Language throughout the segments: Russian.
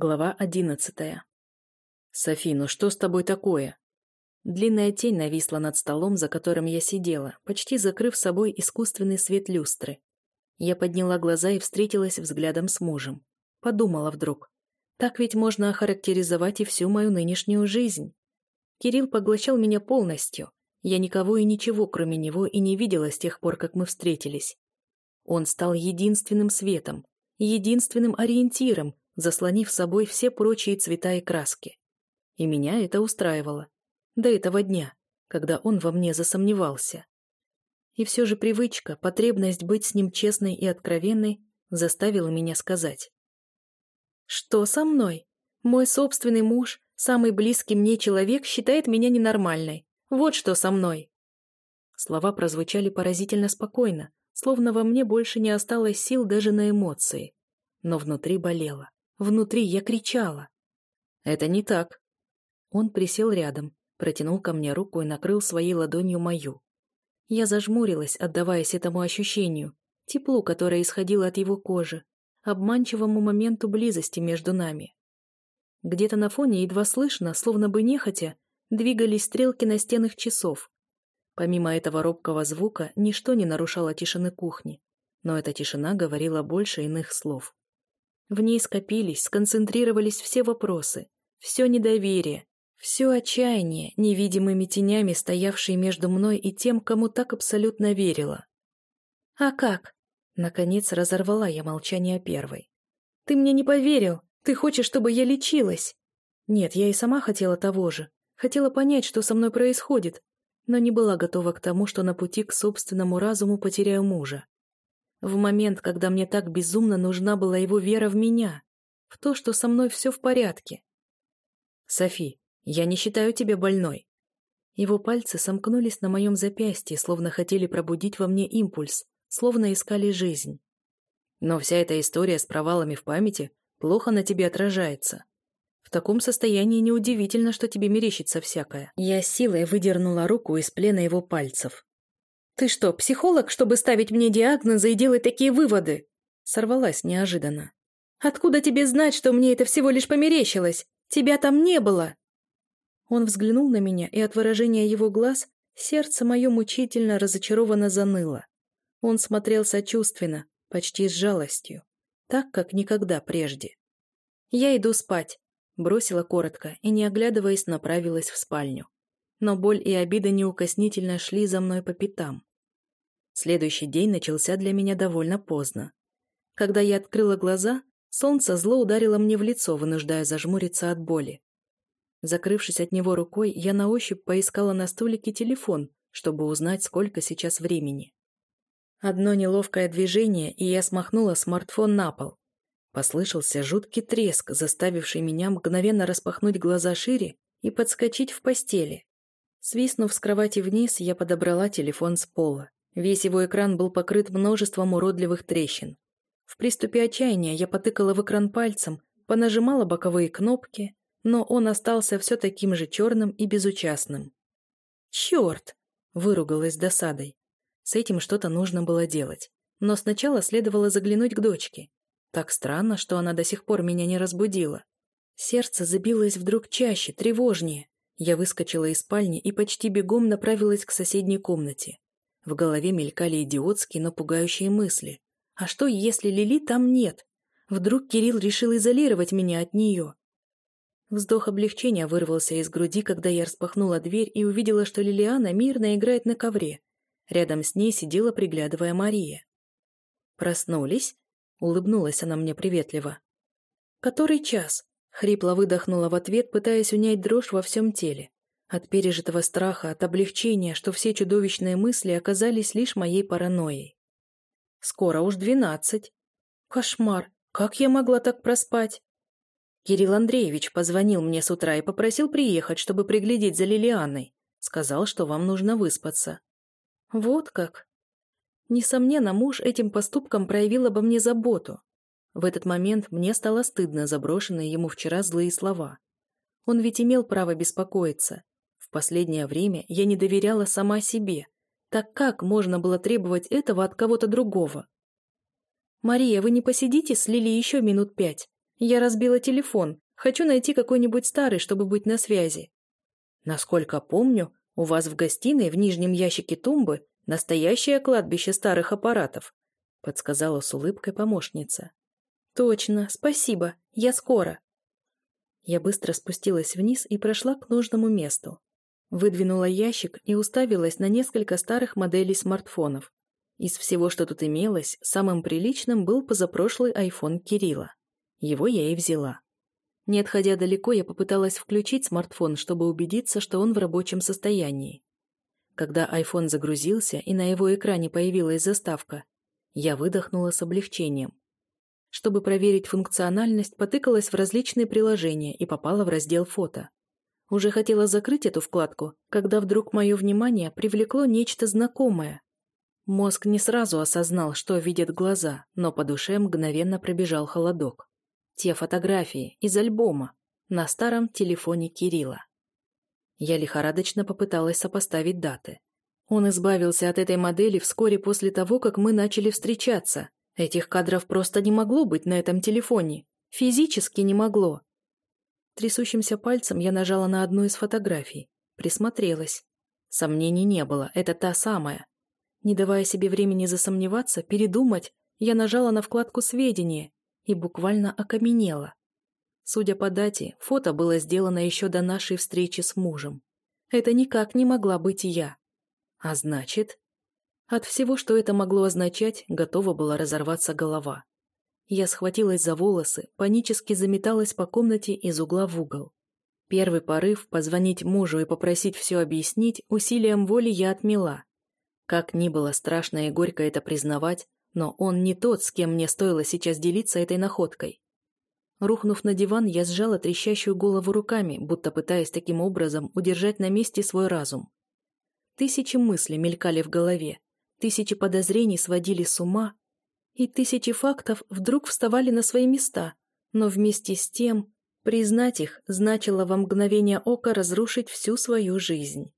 Глава одиннадцатая. «Софи, ну что с тобой такое?» Длинная тень нависла над столом, за которым я сидела, почти закрыв собой искусственный свет люстры. Я подняла глаза и встретилась взглядом с мужем. Подумала вдруг. Так ведь можно охарактеризовать и всю мою нынешнюю жизнь. Кирилл поглощал меня полностью. Я никого и ничего, кроме него, и не видела с тех пор, как мы встретились. Он стал единственным светом, единственным ориентиром, заслонив собой все прочие цвета и краски. И меня это устраивало. До этого дня, когда он во мне засомневался. И все же привычка, потребность быть с ним честной и откровенной заставила меня сказать. «Что со мной? Мой собственный муж, самый близкий мне человек, считает меня ненормальной. Вот что со мной!» Слова прозвучали поразительно спокойно, словно во мне больше не осталось сил даже на эмоции. Но внутри болело. Внутри я кричала. «Это не так». Он присел рядом, протянул ко мне руку и накрыл своей ладонью мою. Я зажмурилась, отдаваясь этому ощущению, теплу, которое исходило от его кожи, обманчивому моменту близости между нами. Где-то на фоне едва слышно, словно бы нехотя, двигались стрелки настенных часов. Помимо этого робкого звука, ничто не нарушало тишины кухни, но эта тишина говорила больше иных слов. В ней скопились, сконцентрировались все вопросы, все недоверие, все отчаяние, невидимыми тенями, стоявшие между мной и тем, кому так абсолютно верила. «А как?» Наконец разорвала я молчание первой. «Ты мне не поверил! Ты хочешь, чтобы я лечилась!» Нет, я и сама хотела того же. Хотела понять, что со мной происходит, но не была готова к тому, что на пути к собственному разуму потеряю мужа. В момент, когда мне так безумно нужна была его вера в меня, в то, что со мной все в порядке. «Софи, я не считаю тебя больной». Его пальцы сомкнулись на моем запястье, словно хотели пробудить во мне импульс, словно искали жизнь. Но вся эта история с провалами в памяти плохо на тебе отражается. В таком состоянии неудивительно, что тебе мерещится всякое. Я силой выдернула руку из плена его пальцев. «Ты что, психолог, чтобы ставить мне диагнозы и делать такие выводы?» Сорвалась неожиданно. «Откуда тебе знать, что мне это всего лишь померещилось? Тебя там не было!» Он взглянул на меня, и от выражения его глаз сердце мое мучительно разочарованно заныло. Он смотрел сочувственно, почти с жалостью, так, как никогда прежде. «Я иду спать», — бросила коротко и, не оглядываясь, направилась в спальню. Но боль и обида неукоснительно шли за мной по пятам. Следующий день начался для меня довольно поздно. Когда я открыла глаза, солнце зло ударило мне в лицо, вынуждая зажмуриться от боли. Закрывшись от него рукой, я на ощупь поискала на столике телефон, чтобы узнать, сколько сейчас времени. Одно неловкое движение, и я смахнула смартфон на пол. Послышался жуткий треск, заставивший меня мгновенно распахнуть глаза шире и подскочить в постели. Свистнув с кровати вниз, я подобрала телефон с пола. Весь его экран был покрыт множеством уродливых трещин. В приступе отчаяния я потыкала в экран пальцем, понажимала боковые кнопки, но он остался все таким же черным и безучастным. «Черт!» – выругалась досадой. С этим что-то нужно было делать. Но сначала следовало заглянуть к дочке. Так странно, что она до сих пор меня не разбудила. Сердце забилось вдруг чаще, тревожнее. Я выскочила из спальни и почти бегом направилась к соседней комнате. В голове мелькали идиотские, но пугающие мысли. А что, если Лили там нет? Вдруг Кирилл решил изолировать меня от нее? Вздох облегчения вырвался из груди, когда я распахнула дверь и увидела, что Лилиана мирно играет на ковре. Рядом с ней сидела, приглядывая Мария. «Проснулись?» — улыбнулась она мне приветливо. «Который час?» — хрипло выдохнула в ответ, пытаясь унять дрожь во всем теле. От пережитого страха, от облегчения, что все чудовищные мысли оказались лишь моей паранойей. Скоро уж двенадцать. Кошмар, как я могла так проспать? Кирилл Андреевич позвонил мне с утра и попросил приехать, чтобы приглядеть за Лилианой. Сказал, что вам нужно выспаться. Вот как. Несомненно, муж этим поступком проявил обо мне заботу. В этот момент мне стало стыдно за брошенные ему вчера злые слова. Он ведь имел право беспокоиться. В последнее время я не доверяла сама себе. Так как можно было требовать этого от кого-то другого? «Мария, вы не посидите с Лили еще минут пять? Я разбила телефон. Хочу найти какой-нибудь старый, чтобы быть на связи. Насколько помню, у вас в гостиной в нижнем ящике тумбы настоящее кладбище старых аппаратов, подсказала с улыбкой помощница. Точно, спасибо. Я скоро. Я быстро спустилась вниз и прошла к нужному месту. Выдвинула ящик и уставилась на несколько старых моделей смартфонов. Из всего, что тут имелось, самым приличным был позапрошлый iPhone Кирилла. Его я и взяла. Не отходя далеко, я попыталась включить смартфон, чтобы убедиться, что он в рабочем состоянии. Когда iPhone загрузился и на его экране появилась заставка, я выдохнула с облегчением. Чтобы проверить функциональность, потыкалась в различные приложения и попала в раздел «Фото». Уже хотела закрыть эту вкладку, когда вдруг мое внимание привлекло нечто знакомое. Мозг не сразу осознал, что видят глаза, но по душе мгновенно пробежал холодок. Те фотографии из альбома на старом телефоне Кирилла. Я лихорадочно попыталась сопоставить даты. Он избавился от этой модели вскоре после того, как мы начали встречаться. Этих кадров просто не могло быть на этом телефоне. Физически не могло. Трясущимся пальцем я нажала на одну из фотографий. Присмотрелась. Сомнений не было, это та самая. Не давая себе времени засомневаться, передумать, я нажала на вкладку «Сведения» и буквально окаменела. Судя по дате, фото было сделано еще до нашей встречи с мужем. Это никак не могла быть я. А значит... От всего, что это могло означать, готова была разорваться голова. Я схватилась за волосы, панически заметалась по комнате из угла в угол. Первый порыв – позвонить мужу и попросить все объяснить, усилием воли я отмела. Как ни было страшно и горько это признавать, но он не тот, с кем мне стоило сейчас делиться этой находкой. Рухнув на диван, я сжала трещащую голову руками, будто пытаясь таким образом удержать на месте свой разум. Тысячи мыслей мелькали в голове, тысячи подозрений сводили с ума, и тысячи фактов вдруг вставали на свои места, но вместе с тем признать их значило во мгновение ока разрушить всю свою жизнь.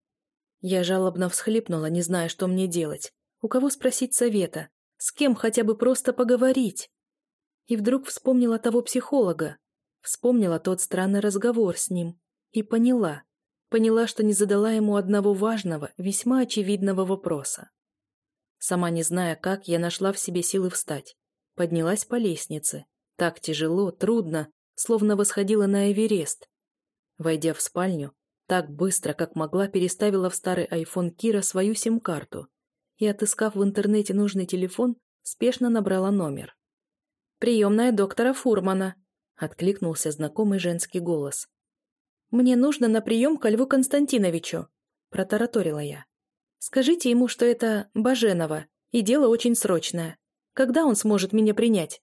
Я жалобно всхлипнула, не зная, что мне делать, у кого спросить совета, с кем хотя бы просто поговорить. И вдруг вспомнила того психолога, вспомнила тот странный разговор с ним и поняла, поняла, что не задала ему одного важного, весьма очевидного вопроса. Сама не зная как, я нашла в себе силы встать. Поднялась по лестнице. Так тяжело, трудно, словно восходила на Эверест. Войдя в спальню, так быстро, как могла, переставила в старый айфон Кира свою сим-карту и, отыскав в интернете нужный телефон, спешно набрала номер. «Приемная доктора Фурмана», — откликнулся знакомый женский голос. «Мне нужно на прием к Льву Константиновичу», — протараторила я. Скажите ему, что это Баженова, и дело очень срочное. Когда он сможет меня принять?